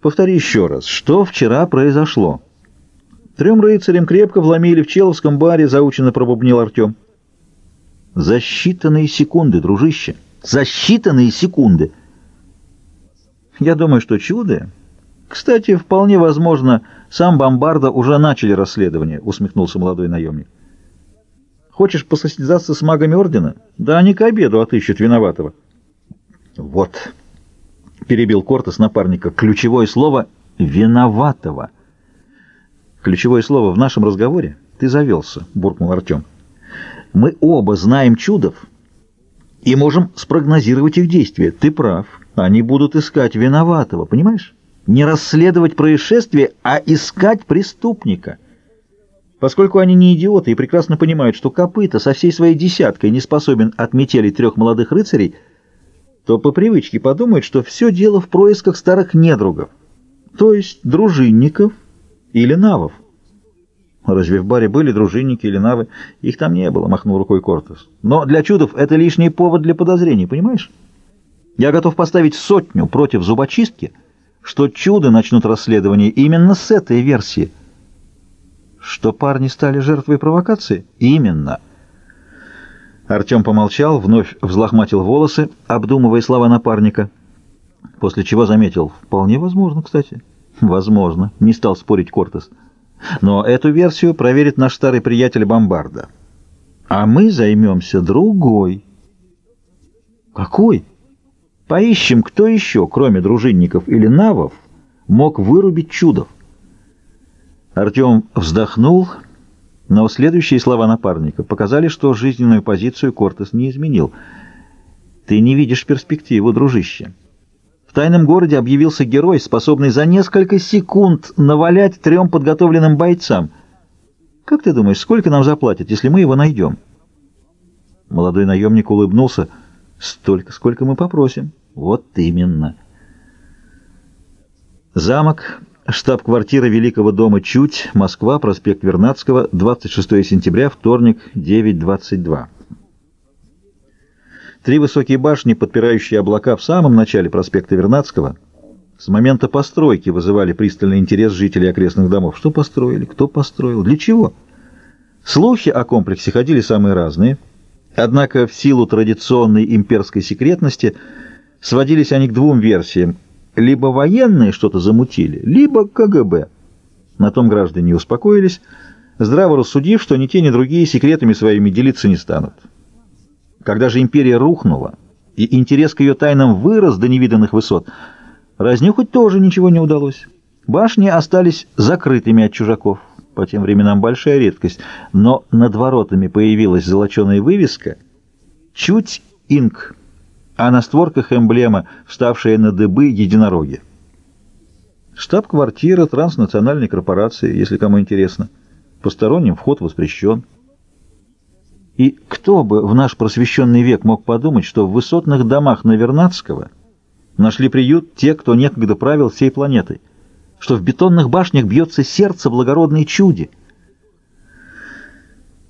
Повтори еще раз, что вчера произошло? Трем рыцарям крепко вломили в Человском баре, заученно пробубнил Артем. За считанные секунды, дружище, за считанные секунды. Я думаю, что чудо. Кстати, вполне возможно, сам Бомбарда уже начали расследование, усмехнулся молодой наемник. Хочешь посостязаться с магами Ордена? Да они к обеду отыщут виноватого. Вот, перебил Кортес напарника, ключевое слово «виноватого». Ключевое слово в нашем разговоре «ты завелся», буркнул Артем. Мы оба знаем чудов и можем спрогнозировать их действия. Ты прав, они будут искать виноватого, понимаешь? Не расследовать происшествие, а искать преступника. Поскольку они не идиоты и прекрасно понимают, что копыта со всей своей десяткой не способен отметелить трех молодых рыцарей, то по привычке подумают, что все дело в происках старых недругов, то есть дружинников или навов. Разве в баре были дружинники или навы? Их там не было, махнул рукой Кортес. Но для чудов это лишний повод для подозрений, понимаешь? Я готов поставить сотню против зубочистки, что чудо начнут расследование именно с этой версии. Что парни стали жертвой провокации? Именно. Артем помолчал, вновь взлохматил волосы, обдумывая слова напарника, после чего заметил. Вполне возможно, кстати. Возможно, не стал спорить Кортес. Но эту версию проверит наш старый приятель Бомбарда. А мы займемся другой. Какой? Поищем, кто еще, кроме дружинников или навов, мог вырубить чудов. Артем вздохнул, но следующие слова напарника показали, что жизненную позицию Кортес не изменил. «Ты не видишь перспективу, дружище». В тайном городе объявился герой, способный за несколько секунд навалять трем подготовленным бойцам. Как ты думаешь, сколько нам заплатят, если мы его найдем? Молодой наемник улыбнулся. Столько, сколько мы попросим. Вот именно. Замок, штаб-квартира Великого дома Чуть, Москва, проспект Вернадского, 26 сентября, вторник, 9.22. Три высокие башни, подпирающие облака в самом начале проспекта Вернадского, с момента постройки вызывали пристальный интерес жителей окрестных домов. Что построили? Кто построил? Для чего? Слухи о комплексе ходили самые разные, однако в силу традиционной имперской секретности сводились они к двум версиям. Либо военные что-то замутили, либо КГБ. На том граждане успокоились, здраво рассудив, что ни те, ни другие секретами своими делиться не станут. Когда же империя рухнула, и интерес к ее тайнам вырос до невиданных высот, разнюхать тоже ничего не удалось. Башни остались закрытыми от чужаков, по тем временам большая редкость, но над воротами появилась золоченая вывеска «Чуть инк», а на створках эмблема, вставшая на дыбы единороги. Штаб-квартира транснациональной корпорации, если кому интересно. Посторонним вход воспрещен. И кто бы в наш просвещенный век мог подумать, что в высотных домах Навернадского нашли приют те, кто некогда правил всей планетой, что в бетонных башнях бьется сердце благородной чуди —